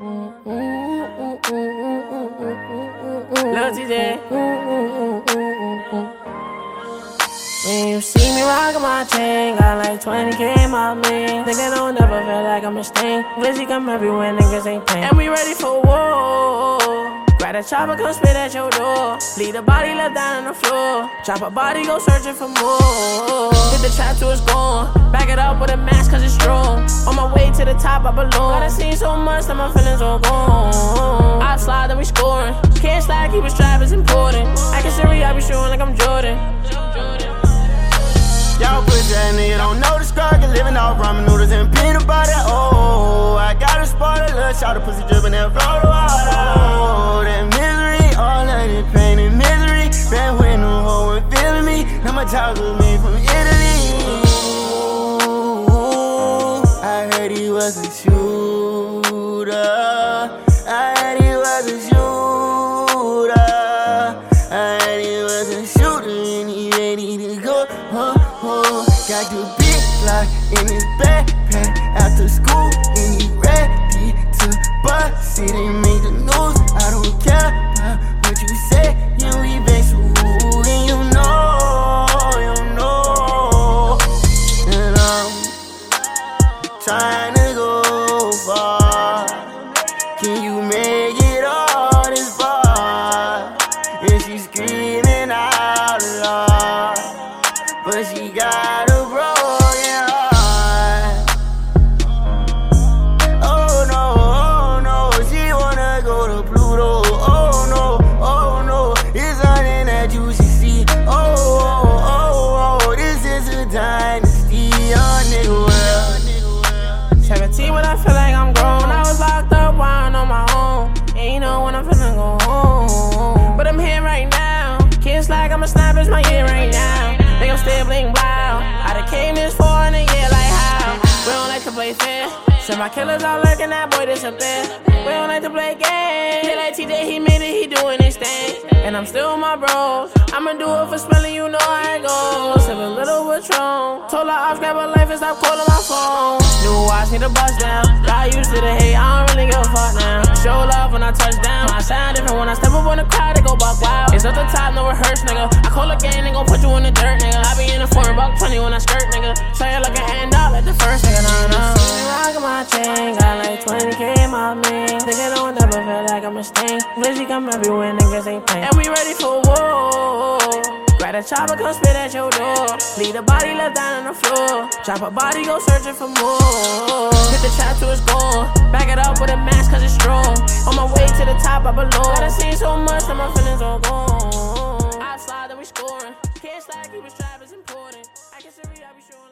Lil When you see me rockin' my chain, got like 20k my think i don't never feel like I'm a stain. Glizzy come everywhere, niggas ain't playing. And we ready for war. Grab a chopper, come spit at your door. Leave the body left down on the floor. Drop a body, go searching for more. Hit the trap till it's gone. Back it up with a mask, cause it's strong. On my way to the top, I belong. I seen so much that my feelings are gone. I slide, then we scoring. Can't slide, keep it strap, it's important. I can Siri, I be shooting like I'm Jordan. Y'all pussy that nigga don't know the struggle. Living off ramen noodles and peanut butter. Oh, I got a spot, a little shot of pussy dripping and flow me. Now my child was from Italy. I heard he was a shooter. I heard he was a shooter. I heard he was a shooter and he ready to go. Oh, oh. Got the big lock in his backpack after school and he ready to bust it and make the news. I don't care go to Pluto. Oh no, oh no, it's something that you should see. Oh, oh, oh, oh, this is a dynasty, young nigga. Well. 17 when I feel like I'm grown. I was locked up, wine on my own. You know when I'm finna go home. But I'm here right now. Kids like I'm a snap, it's my year right now. Think I'm still bling wow. I done came this far like to play fair. Send my killers all lurking, that boy disappear. We don't like to play games. Hit like TJ, he made it, he doing his thing. And I'm still my bros. I'ma do it for spelling, you know goes. Sip a little Patron. Told her off, grab her life and stop calling my phone. New watch, need a bust down. Got used to the hate, I don't really give a fuck now. Show love when I touch down. I sound different when I step up on the crowd, go buck wild. It's up the top, no rehearse, nigga. I call a game, they gon' put you in the dirt, nigga. I be in the foreign buck 20 when I skirt, nigga. So like looking hand out like the first nigga, nah, nah. Rockin' my chain, got like 20k in my bling. Think I don't never feel like I'm a sting. Glizzy come everywhere, niggas ain't playing. And we ready for war. Grab a chopper, come spit at your door. Leave the body left down on the floor. Drop a body, go searching for more. Hit the trap till it's gone. Back it up with a mask, cause it's strong. On my way to the top, I belong. I done seen so much that my feelings are gone. Slide, then we scoring. Can't slide, keep it strap, it's important. I can Siri, I be sure.